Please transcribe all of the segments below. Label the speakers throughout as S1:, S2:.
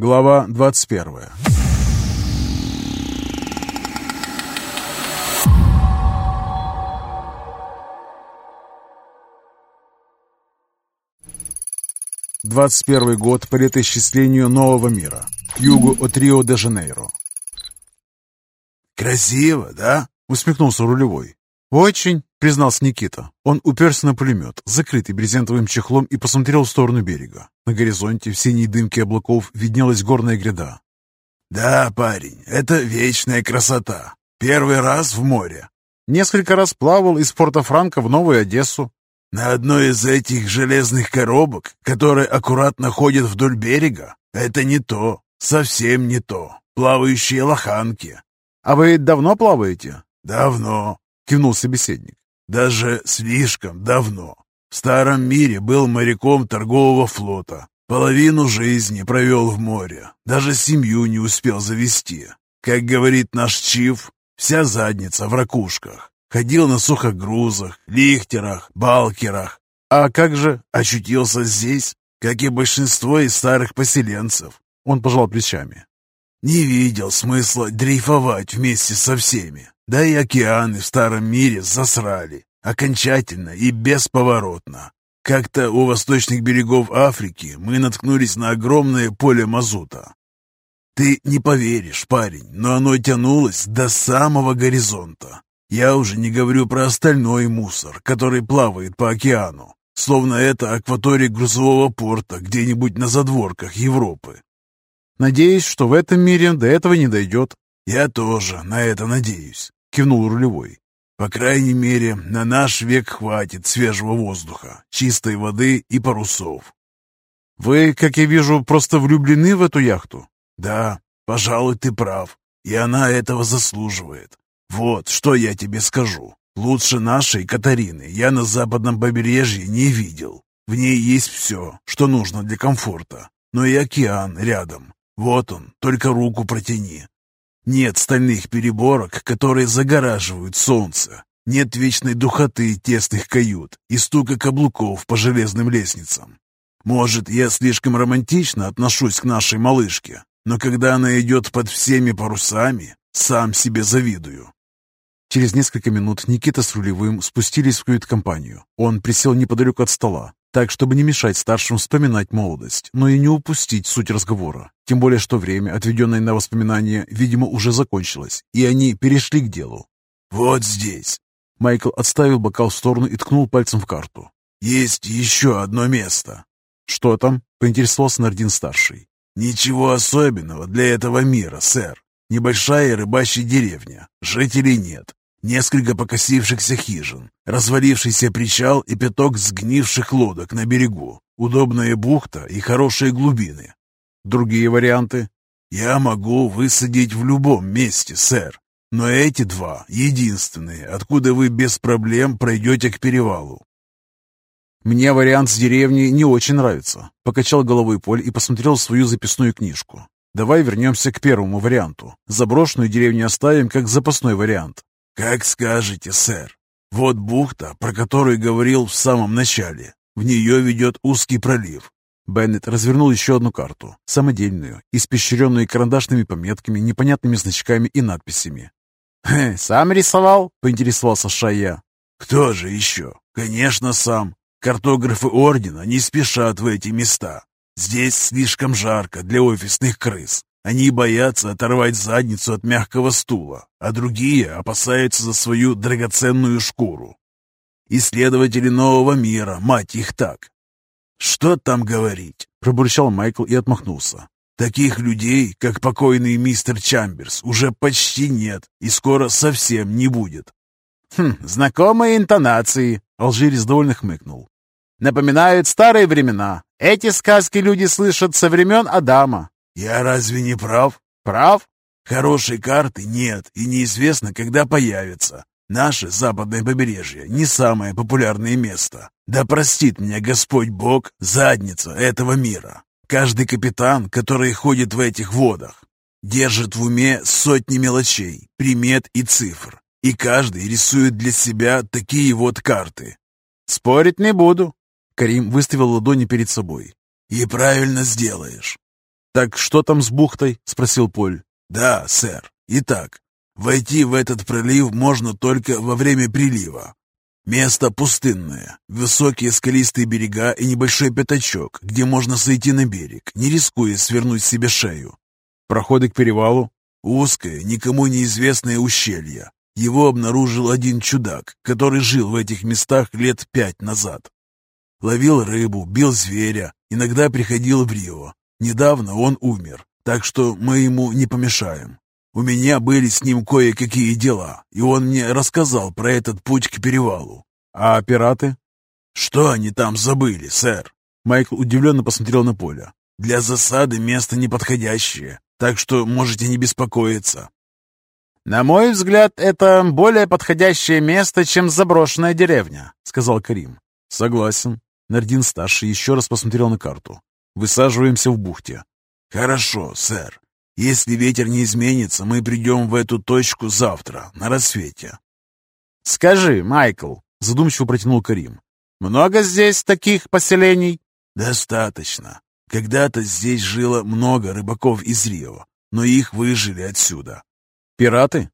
S1: Глава 21 21 год по летоисчислению нового мира. К югу от Рио-де-Жанейро.
S2: «Красиво, да?»
S1: — усмехнулся рулевой. «Очень», — признался Никита. Он уперся на пулемет, закрытый брезентовым чехлом, и посмотрел в сторону берега. На горизонте в синей дымке облаков виднелась горная гряда.
S2: «Да, парень, это вечная красота. Первый раз в море».
S1: «Несколько раз плавал из Порто-Франко в Новую Одессу».
S2: «На одной из этих железных коробок, которые аккуратно ходят вдоль берега, это не то, совсем не то. Плавающие лоханки».
S1: «А вы давно плаваете?»
S2: «Давно
S1: кивнул собеседник.
S2: «Даже слишком давно. В старом мире был моряком торгового флота. Половину жизни провел в море. Даже семью не успел завести. Как говорит наш чиф, вся задница в ракушках. Ходил на сухогрузах, лихтерах, балкерах. А как же очутился здесь, как и большинство из старых поселенцев?» Он пожал плечами. «Не видел смысла дрейфовать вместе со всеми. Да и океаны в старом мире засрали. Окончательно и бесповоротно. Как-то у восточных берегов Африки мы наткнулись на огромное поле мазута. Ты не поверишь, парень, но оно тянулось до самого горизонта. Я уже не говорю про остальной мусор, который плавает по океану, словно это акватория грузового порта где-нибудь на задворках Европы.
S1: Надеюсь, что в этом мире до этого не дойдет.
S2: Я тоже на это надеюсь. — кивнул рулевой. «По крайней мере, на наш век хватит свежего воздуха, чистой воды и парусов».
S1: «Вы, как я вижу, просто влюблены в эту яхту?»
S2: «Да, пожалуй, ты прав, и она этого заслуживает. Вот, что я тебе скажу. Лучше нашей Катарины я на западном побережье не видел. В ней есть все, что нужно для комфорта. Но и океан рядом. Вот он, только руку протяни. Нет стальных переборок, которые загораживают солнце. Нет вечной духоты тесных кают и стука каблуков по железным лестницам. Может, я слишком романтично отношусь к нашей малышке, но когда она идет под всеми парусами, сам себе завидую.
S1: Через несколько минут Никита с рулевым спустились в кают-компанию. Он присел неподалеку от стола, так, чтобы не мешать старшим вспоминать молодость, но и не упустить суть разговора. Тем более, что время, отведенное на воспоминания, видимо, уже закончилось, и они перешли к делу.
S2: «Вот здесь!»
S1: Майкл отставил бокал в сторону и ткнул пальцем в карту.
S2: «Есть еще одно место!»
S1: «Что там?» — поинтересовался Нардин-старший.
S2: «Ничего особенного для этого мира, сэр. Небольшая рыбачья деревня. Жителей нет. Несколько покосившихся хижин, развалившийся причал и пяток сгнивших лодок на берегу, удобная бухта и хорошие глубины.
S1: Другие варианты?
S2: Я могу высадить в любом месте, сэр, но эти два единственные, откуда вы без проблем пройдете к перевалу.
S1: «Мне вариант с деревней не очень нравится», — покачал головой Поль и посмотрел свою записную книжку. «Давай вернемся к первому варианту. Заброшенную деревню оставим как запасной вариант.
S2: «Как скажете, сэр. Вот бухта, про которую говорил в самом начале. В нее ведет узкий пролив».
S1: Беннет развернул еще одну карту, самодельную, испещренную карандашными пометками, непонятными значками и надписями.
S3: «Хе, «Сам рисовал?» — поинтересовался Шая.
S2: «Кто же еще? Конечно, сам. Картографы Ордена не спешат в эти места. Здесь слишком жарко для офисных крыс. Они боятся оторвать задницу от мягкого стула, а другие опасаются за свою драгоценную шкуру. Исследователи нового мира, мать их так. Что там говорить? Пробурчал Майкл и отмахнулся. Таких людей, как покойный мистер Чамберс, уже почти нет и скоро совсем не будет.
S3: Хм, знакомые интонации, Алжирис довольно хмыкнул. Напоминают старые времена. Эти сказки люди слышат со времен Адама.
S2: «Я разве не прав?»
S3: «Прав?»
S2: «Хорошей карты нет и неизвестно, когда появится. Наше западное побережье не самое популярное место. Да простит меня Господь Бог, задница этого мира. Каждый капитан, который ходит в этих водах, держит в уме сотни мелочей, примет и цифр. И каждый рисует для себя такие вот карты.
S3: «Спорить не буду», —
S1: Карим выставил ладони перед собой.
S2: «И правильно сделаешь.
S1: «Так что там с бухтой?» — спросил Поль.
S2: «Да, сэр. Итак, войти в этот пролив можно только во время прилива. Место пустынное, высокие скалистые берега и небольшой пятачок, где можно сойти на берег, не рискуя свернуть себе шею.
S1: Проходы к перевалу?
S2: Узкое, никому неизвестное ущелье. Его обнаружил один чудак, который жил в этих местах лет пять назад. Ловил рыбу, бил зверя, иногда приходил в Рио. Недавно он умер, так что мы ему не помешаем. У меня были с ним кое-какие дела, и он мне рассказал про этот путь к перевалу.
S1: А пираты?
S2: Что они там забыли, сэр?
S1: Майкл удивленно посмотрел на поле.
S2: Для засады место неподходящее, так что можете не беспокоиться.
S3: «На мой взгляд, это более подходящее место, чем заброшенная деревня», — сказал Карим.
S1: «Согласен». Нардин-старший еще раз посмотрел на карту. «Высаживаемся в бухте».
S2: «Хорошо, сэр. Если ветер не изменится, мы придем в эту точку завтра, на рассвете».
S3: «Скажи, Майкл», — задумчиво протянул Карим, «много здесь таких поселений?»
S2: «Достаточно. Когда-то здесь жило много рыбаков из Рио, но их выжили отсюда.
S1: «Пираты?»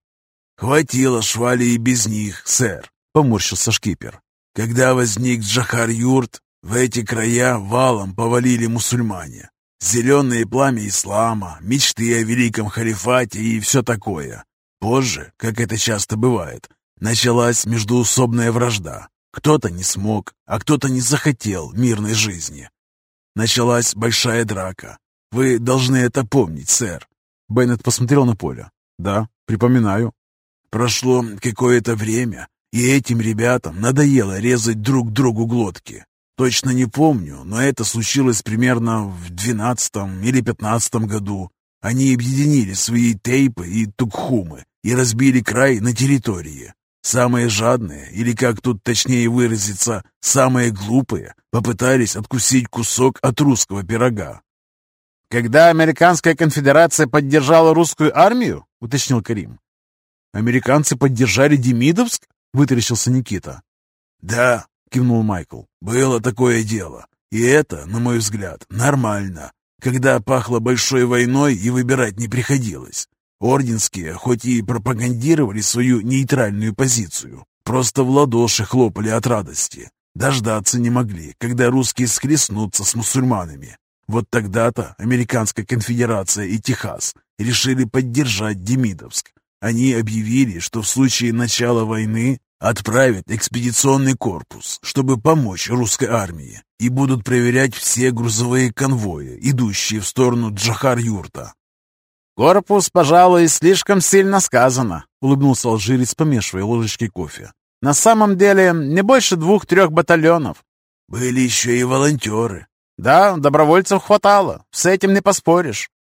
S2: «Хватило швали и без них, сэр», — поморщился шкипер. «Когда возник Джахар-Юрт, в эти края валом повалили мусульмане. Зеленое пламя ислама, мечты о великом халифате и все такое. Позже, как это часто бывает, началась междуусобная вражда. Кто-то не смог, а кто-то не захотел мирной жизни. Началась большая драка. Вы должны это помнить, сэр.
S1: Беннет посмотрел на поле. Да, припоминаю.
S2: Прошло какое-то время, и этим ребятам надоело резать друг другу глотки. Точно не помню, но это случилось примерно в двенадцатом или пятнадцатом году. Они объединили свои тейпы и тукхумы и разбили край на территории. Самые жадные, или как тут точнее выразиться, самые глупые, попытались откусить кусок от русского пирога.
S3: «Когда Американская конфедерация поддержала русскую армию?» — уточнил Карим.
S1: «Американцы поддержали Демидовск?» — вытаращился Никита.
S2: «Да», — кивнул Майкл, — «было такое дело. И это, на мой взгляд, нормально, когда пахло большой войной и выбирать не приходилось. Орденские, хоть и пропагандировали свою нейтральную позицию, просто в ладоши хлопали от радости. Дождаться не могли, когда русские схлестнутся с мусульманами. Вот тогда-то Американская конфедерация и Техас решили поддержать Демидовск. Они объявили, что в случае начала войны отправят экспедиционный корпус, чтобы помочь русской армии, и будут проверять все грузовые конвои, идущие в сторону Джахар-Юрта.
S3: «Корпус, пожалуй, слишком сильно сказано», — улыбнулся алжирец, помешивая ложечкой кофе. «На самом деле, не больше двух-трех батальонов».
S2: «Были еще и волонтеры»,
S3: да, добровольцев хватало, с этим не поспоришь.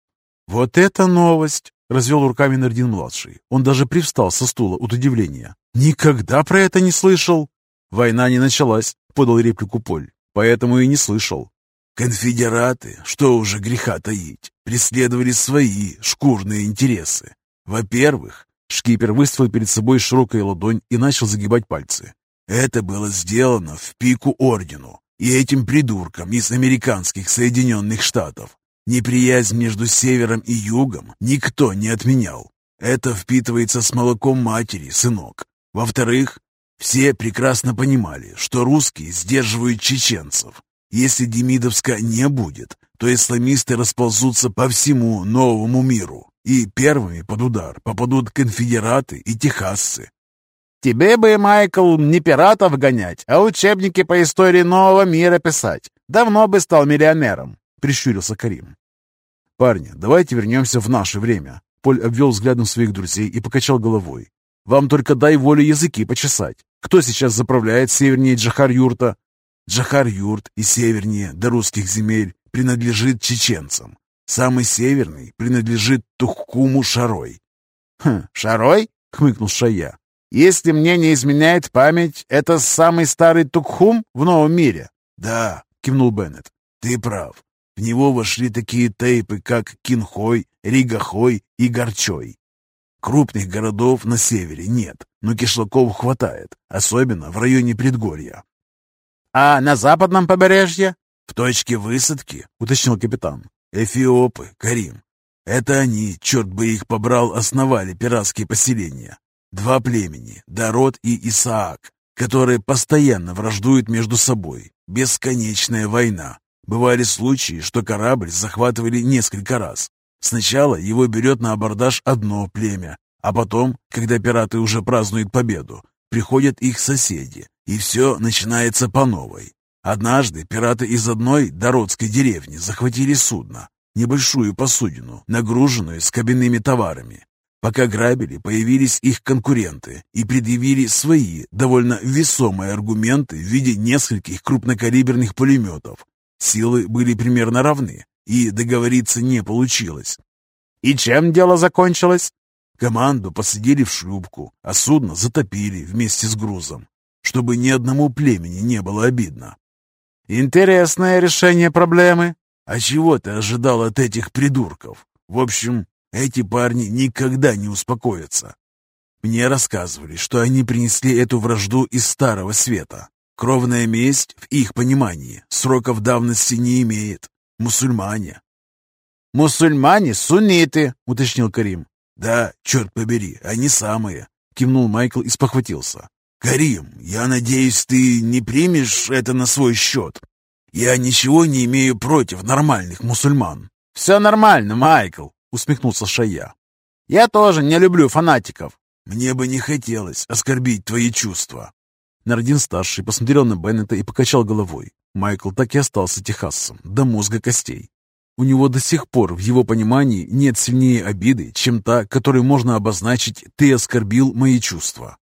S1: Вот это новость! Развел руками Нардин-младший. Он даже привстал со стула от удивления. «Никогда про это не слышал!» «Война не началась», — подал реплику Поль. «Поэтому и не слышал».
S2: «Конфедераты, что уже греха таить, преследовали свои шкурные интересы. Во-первых,
S1: шкипер выставил перед собой широкую ладонь и начал загибать пальцы.
S2: Это было сделано в пику ордену, и этим придуркам из американских Соединенных Штатов. Неприязнь между севером и югом никто не отменял. Это впитывается с молоком матери, сынок. Во-вторых, все прекрасно понимали, что русские сдерживают чеченцев. Если Демидовска не будет, то исламисты расползутся по всему новому миру, и первыми под удар попадут конфедераты и техасцы.
S3: Тебе бы, Майкл, не пиратов гонять, а учебники по истории нового мира писать. Давно бы стал миллионером», — прищурился Карим.
S1: «Парни, давайте вернемся в наше время». Поль обвел взглядом своих друзей и покачал головой. «Вам только дай волю языки почесать. Кто сейчас заправляет севернее Джахар-Юрта?»
S2: «Джахар-Юрт и севернее до русских земель принадлежит чеченцам. Самый северный принадлежит Тухкуму Шарой».
S3: «Хм, Шарой?» — хмыкнул Шая. Если мне не изменяет память, это самый старый Тукхум в новом мире.
S2: Да, кивнул Беннет. Ты прав. В него вошли такие тейпы, как Кинхой, Ригахой и Горчой. Крупных городов на севере нет, но кишлаков хватает, особенно в районе предгорья.
S3: «А на западном побережье?»
S2: «В точке высадки», — уточнил капитан. Эфиопы, Карим. Это они, черт бы их побрал, основали пиратские поселения. Два племени, Дарот и Исаак, которые постоянно враждуют между собой. Бесконечная война. Бывали случаи, что корабль захватывали несколько раз. Сначала его берет на абордаж одно племя, а потом, когда пираты уже празднуют победу, приходят их соседи, и все начинается по новой. Однажды пираты из одной дородской деревни захватили судно, небольшую посудину, нагруженную с кабинными товарами. Пока грабили, появились их конкуренты и предъявили свои довольно весомые аргументы в виде нескольких крупнокалиберных пулеметов. Силы были примерно равны, и договориться не получилось.
S3: «И чем дело закончилось?»
S2: Команду посадили в шлюпку, а судно затопили вместе с грузом, чтобы ни одному племени не было обидно.
S3: «Интересное решение проблемы».
S2: «А чего ты ожидал от этих придурков? В общем, эти парни никогда не успокоятся. Мне рассказывали, что они принесли эту вражду из Старого Света. Кровная месть, в их понимании, сроков давности не имеет. Мусульмане.
S3: «Мусульмане — сунниты», — уточнил Карим.
S2: «Да, черт побери, они самые», — кивнул Майкл и спохватился. «Карим, я надеюсь, ты не примешь это на свой счет. Я ничего не имею против нормальных мусульман».
S3: «Все нормально, Майкл», — усмехнулся Шая. «Я тоже не люблю фанатиков».
S2: «Мне бы не хотелось оскорбить твои чувства».
S1: Нардин-старший посмотрел на Беннета и покачал головой. Майкл так и остался техасцем, до мозга костей. У него до сих пор, в его понимании, нет сильнее обиды, чем та, которой можно обозначить «ты оскорбил мои чувства».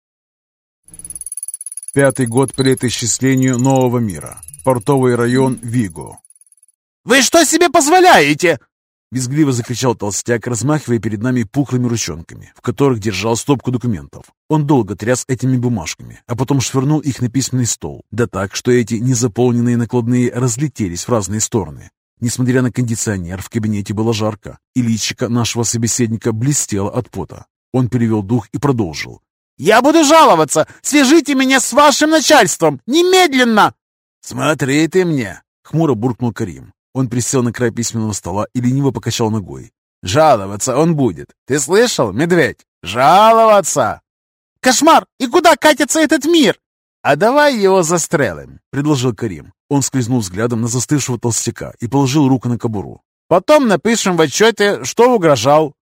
S1: Пятый год по летоисчислению нового мира. Портовый район Виго.
S3: «Вы что себе позволяете?»
S1: Визгливо закричал толстяк, размахивая перед нами пухлыми ручонками, в которых держал стопку документов. Он долго тряс этими бумажками, а потом швырнул их на письменный стол, да так, что эти незаполненные накладные разлетелись в разные стороны. Несмотря на кондиционер, в кабинете было жарко, и личико нашего собеседника блестело от пота. Он перевел дух и продолжил.
S3: «Я буду жаловаться! Свяжите меня с вашим начальством! Немедленно!»
S2: «Смотри ты мне!»
S1: — хмуро буркнул Карим. Он присел на край письменного стола и лениво покачал ногой.
S3: «Жаловаться он будет. Ты слышал, медведь? Жаловаться!» «Кошмар! И куда катится этот мир?» «А давай его застрелим», — предложил Карим.
S1: Он скользнул взглядом на застывшего толстяка и положил руку на кобуру.
S3: «Потом напишем в отчете, что угрожал».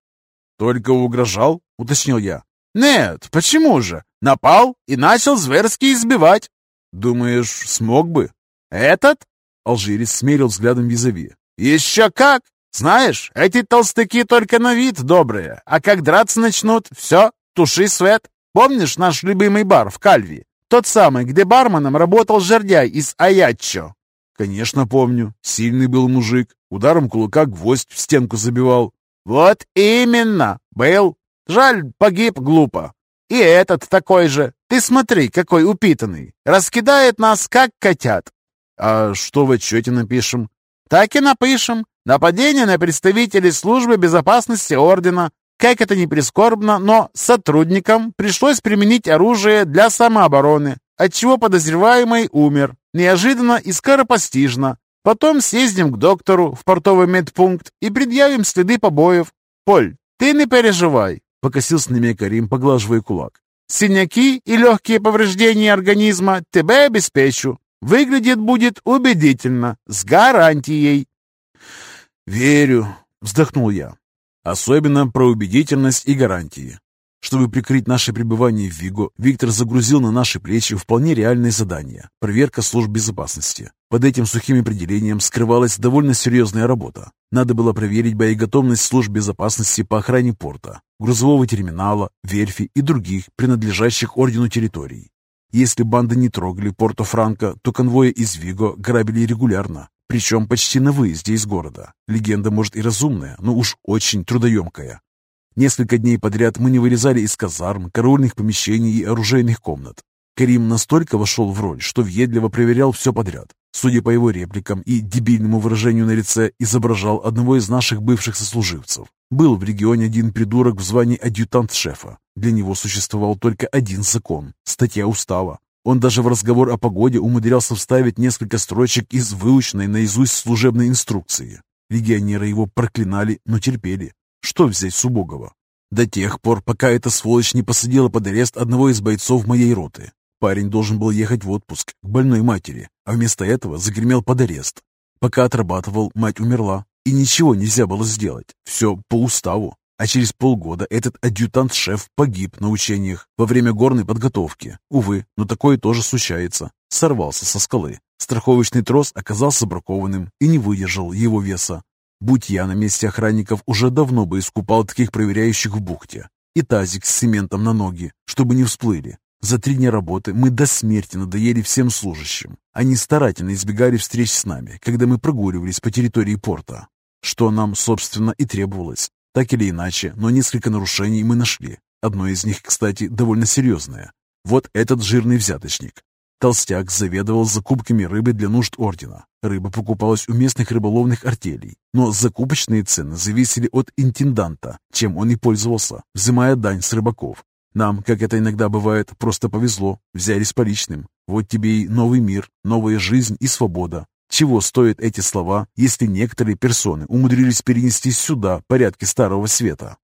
S1: «Только угрожал?» — уточнил я.
S3: «Нет, почему же? Напал и начал зверски избивать».
S1: «Думаешь, смог бы?»
S3: «Этот?
S1: Алжирец смерил взглядом визави.
S3: «Еще как! Знаешь, эти толстяки только на вид добрые, а как драться начнут, все, туши свет. Помнишь наш любимый бар в Кальви? Тот самый, где барменом работал жердяй из Аяччо?»
S1: «Конечно помню. Сильный был мужик. Ударом кулака гвоздь в стенку забивал».
S3: «Вот именно! Был. Жаль, погиб глупо. И этот такой же. Ты смотри, какой упитанный. Раскидает нас, как котят.
S1: «А что в отчете напишем?»
S3: «Так и напишем. Нападение на представителей службы безопасности Ордена. Как это ни прискорбно, но сотрудникам пришлось применить оружие для самообороны, отчего подозреваемый умер. Неожиданно и скоропостижно. Потом съездим к доктору в портовый медпункт и предъявим следы побоев. Поль, ты не переживай», — покосился на меня Карим, поглаживая кулак. «Синяки и легкие повреждения организма тебе обеспечу. Выглядит будет убедительно, с гарантией.
S1: «Верю», — вздохнул я. «Особенно про убедительность и гарантии. Чтобы прикрыть наше пребывание в Виго, Виктор загрузил на наши плечи вполне реальное задание – проверка служб безопасности. Под этим сухим определением скрывалась довольно серьезная работа. Надо было проверить боеготовность служб безопасности по охране порта, грузового терминала, верфи и других, принадлежащих ордену территорий. Если банды не трогали Порто-Франко, то конвои из Виго грабили регулярно, причем почти на выезде из города. Легенда, может, и разумная, но уж очень трудоемкая. Несколько дней подряд мы не вылезали из казарм, караульных помещений и оружейных комнат. Карим настолько вошел в роль, что въедливо проверял все подряд. Судя по его репликам и дебильному выражению на лице, изображал одного из наших бывших сослуживцев. Был в регионе один придурок в звании адъютант-шефа. Для него существовал только один закон – статья устава. Он даже в разговор о погоде умудрялся вставить несколько строчек из выученной наизусть служебной инструкции. Легионеры его проклинали, но терпели. Что взять с убогого? До тех пор, пока эта сволочь не посадила под арест одного из бойцов моей роты. Парень должен был ехать в отпуск к больной матери, а вместо этого загремел под арест. Пока отрабатывал, мать умерла, и ничего нельзя было сделать. Все по уставу. А через полгода этот адъютант-шеф погиб на учениях во время горной подготовки. Увы, но такое тоже случается. Сорвался со скалы. Страховочный трос оказался бракованным и не выдержал его веса. Будь я на месте охранников, уже давно бы искупал таких проверяющих в бухте. И тазик с цементом на ноги, чтобы не всплыли. За три дня работы мы до смерти надоели всем служащим. Они старательно избегали встреч с нами, когда мы прогуливались по территории порта. Что нам, собственно, и требовалось. Так или иначе, но несколько нарушений мы нашли. Одно из них, кстати, довольно серьезное. Вот этот жирный взяточник. Толстяк заведовал закупками рыбы для нужд ордена. Рыба покупалась у местных рыболовных артелей, но закупочные цены зависели от интенданта, чем он и пользовался, взимая дань с рыбаков. Нам, как это иногда бывает, просто повезло, взяли с поличным. Вот тебе и новый мир, новая жизнь и свобода. Чего стоят эти слова, если некоторые персоны умудрились перенести сюда порядки Старого Света?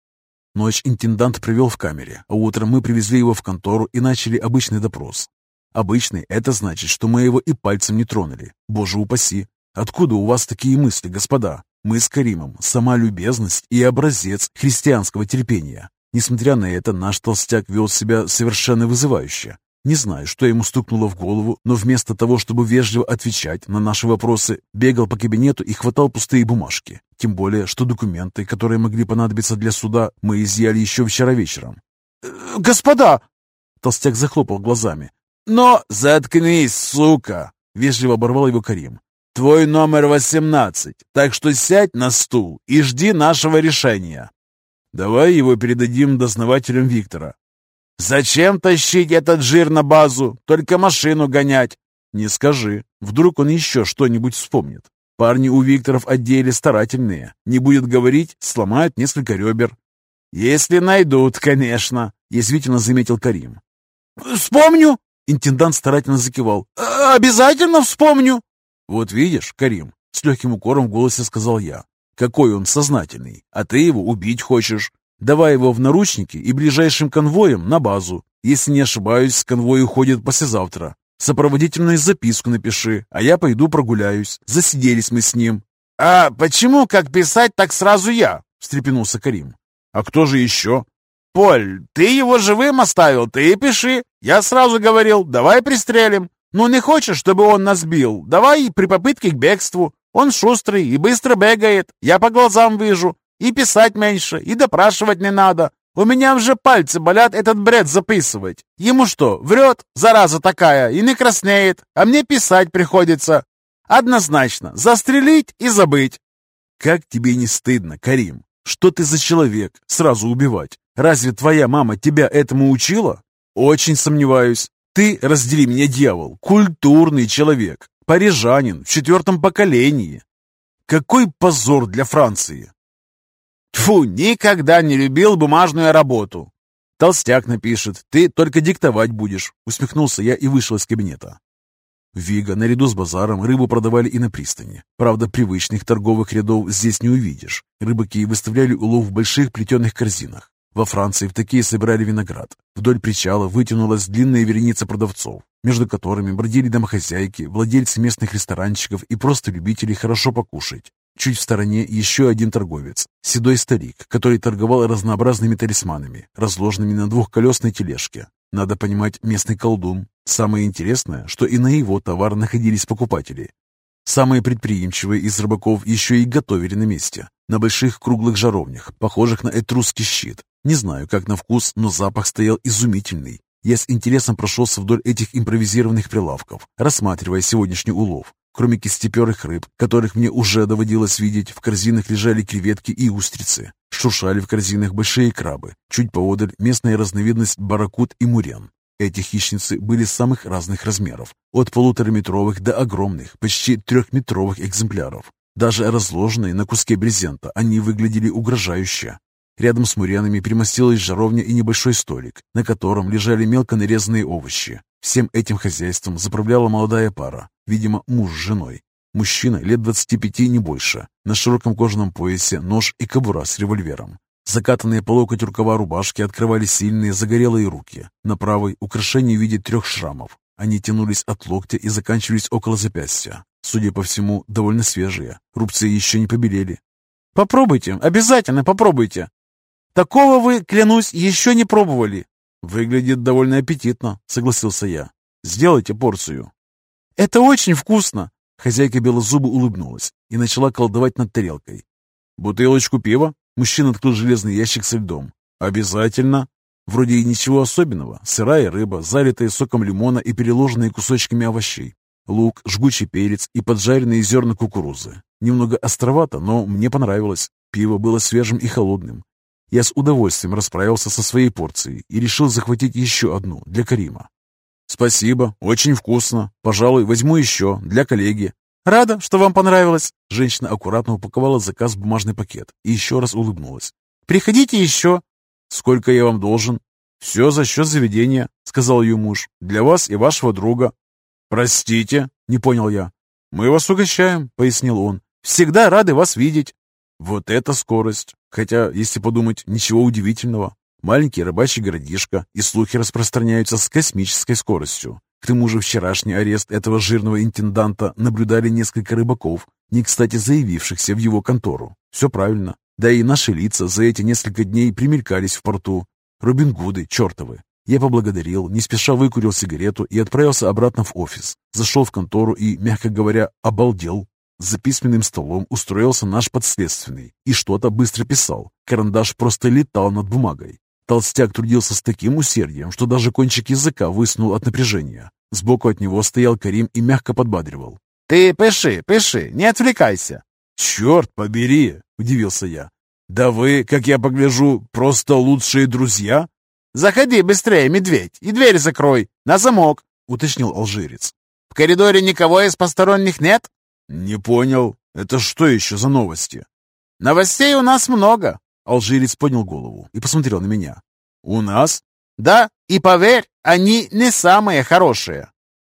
S1: Ночь интендант провел в камере, а утром мы привезли его в контору и начали обычный допрос. Обычный – это значит, что мы его и пальцем не тронули. Боже упаси! Откуда у вас такие мысли, господа? Мы с Каримом – сама любезность и образец христианского терпения. Несмотря на это, наш толстяк вел себя совершенно вызывающе. Не знаю, что ему стукнуло в голову, но вместо того, чтобы вежливо отвечать на наши вопросы, бегал по кабинету и хватал пустые бумажки. Тем более, что документы, которые могли понадобиться для суда, мы изъяли еще вчера вечером.
S3: «Э, «Господа!»
S1: Толстяк захлопал глазами.
S3: «Но заткнись, сука!» — вежливо оборвал его Карим. «Твой номер восемнадцать, так что сядь на стул и жди нашего решения».
S1: «Давай его передадим дознавателям Виктора»,
S3: «Зачем тащить этот жир на базу? Только машину гонять!»
S1: «Не скажи. Вдруг он еще что-нибудь вспомнит. Парни у Викторов отделе старательные. Не будет говорить, сломают несколько ребер».
S3: «Если найдут, конечно», — язвительно заметил Карим.
S1: «Вспомню!» — интендант старательно закивал.
S3: «Обязательно вспомню!»
S1: «Вот видишь, Карим», — с легким укором в голосе сказал я, «какой он сознательный, а ты его убить хочешь. Давай его в наручники и ближайшим конвоем на базу. Если не ошибаюсь, конвой уходит послезавтра. Сопроводительную записку напиши, а я пойду прогуляюсь. Засиделись мы с ним».
S3: «А почему, как писать, так сразу я?» — встрепенулся Карим.
S1: «А кто же еще?»
S3: «Поль, ты его живым оставил, ты и пиши. Я сразу говорил, давай пристрелим. Ну, не хочешь, чтобы он нас бил? Давай при попытке к бегству. Он шустрый и быстро бегает. Я по глазам вижу. И писать меньше, и допрашивать не надо. У меня уже пальцы болят этот бред записывать. Ему что, врет, зараза такая, и не краснеет, а мне писать приходится. Однозначно, застрелить и забыть.
S1: Как тебе не стыдно, Карим? Что ты за человек, сразу убивать? Разве твоя мама тебя этому учила? Очень сомневаюсь. Ты, раздели меня, дьявол, культурный человек, парижанин в четвертом поколении. Какой позор для Франции!
S3: Фу, никогда не любил бумажную работу.
S1: Толстяк напишет, ты только диктовать будешь. Усмехнулся я и вышел из кабинета. Вига наряду с базаром рыбу продавали и на пристани. Правда, привычных торговых рядов здесь не увидишь. Рыбаки выставляли улов в больших плетеных корзинах. Во Франции в такие собирали виноград. Вдоль причала вытянулась длинная вереница продавцов, между которыми бродили домохозяйки, владельцы местных ресторанчиков и просто любители хорошо покушать. Чуть в стороне еще один торговец, седой старик, который торговал разнообразными талисманами, разложенными на двухколесной тележке. Надо понимать, местный колдун. Самое интересное, что и на его товар находились покупатели. Самые предприимчивые из рыбаков еще и готовили на месте, на больших круглых жаровнях, похожих на этрусский щит. Не знаю, как на вкус, но запах стоял изумительный. Я с интересом прошелся вдоль этих импровизированных прилавков, рассматривая сегодняшний улов. Кроме кистеперых рыб, которых мне уже доводилось видеть, в корзинах лежали креветки и устрицы. Шуршали в корзинах большие крабы. Чуть поодаль местная разновидность баракут и мурен. Эти хищницы были самых разных размеров, от полутораметровых до огромных, почти трехметровых экземпляров. Даже разложенные на куске брезента они выглядели угрожающе. Рядом с муренами примостилась жаровня и небольшой столик, на котором лежали мелко нарезанные овощи. Всем этим хозяйством заправляла молодая пара, видимо, муж с женой. Мужчина лет 25, не больше. На широком кожаном поясе нож и кобура с револьвером. Закатанные по локоть рукава рубашки открывали сильные загорелые руки. На правой украшение в виде трех шрамов. Они тянулись от локтя и заканчивались около запястья. Судя по всему, довольно свежие. Рубцы еще не побелели.
S3: «Попробуйте, обязательно попробуйте. Такого вы, клянусь, еще не пробовали».
S1: «Выглядит довольно аппетитно», — согласился я. «Сделайте порцию».
S3: «Это очень вкусно!»
S1: Хозяйка белозубы улыбнулась и начала колдовать над тарелкой. «Бутылочку пива?» Мужчина открыл железный ящик со льдом. «Обязательно!» Вроде и ничего особенного. Сырая рыба, залитая соком лимона и переложенные кусочками овощей. Лук, жгучий перец и поджаренные зерна кукурузы. Немного островато, но мне понравилось. Пиво было свежим и холодным. Я с удовольствием расправился со своей порцией и решил захватить еще одну для Карима. «Спасибо, очень вкусно. Пожалуй, возьму еще, для коллеги».
S3: «Рада, что вам понравилось».
S1: Женщина аккуратно упаковала заказ в бумажный пакет и еще раз улыбнулась.
S3: «Приходите еще».
S1: «Сколько я вам должен?» «Все за счет заведения», — сказал ее муж. «Для вас и вашего друга». «Простите», — не понял я. «Мы вас угощаем», — пояснил он. «Всегда рады вас видеть». Вот это скорость. Хотя, если подумать, ничего удивительного. Маленький рыбачий городишко, и слухи распространяются с космической скоростью. К тому же вчерашний арест этого жирного интенданта наблюдали несколько рыбаков, не кстати заявившихся в его контору. Все правильно. Да и наши лица за эти несколько дней примелькались в порту. Робин Гуды, чертовы. Я поблагодарил, не спеша выкурил сигарету и отправился обратно в офис. Зашел в контору и, мягко говоря, обалдел. За письменным столом устроился наш подследственный и что-то быстро писал. Карандаш просто летал над бумагой. Толстяк трудился с таким усердием, что даже кончик языка высунул от напряжения. Сбоку от него стоял Карим и мягко подбадривал.
S3: «Ты пиши, пиши, не отвлекайся!»
S2: «Черт побери!» — удивился я. «Да вы, как я погляжу, просто лучшие друзья?»
S3: «Заходи быстрее, медведь, и дверь закрой, на замок!» — уточнил алжирец. «В коридоре никого из посторонних нет?»
S2: «Не понял. Это что еще за новости?»
S3: «Новостей у нас много.
S1: Алжирец поднял голову и посмотрел на меня.
S2: «У нас?»
S3: «Да, и поверь, они не самые хорошие».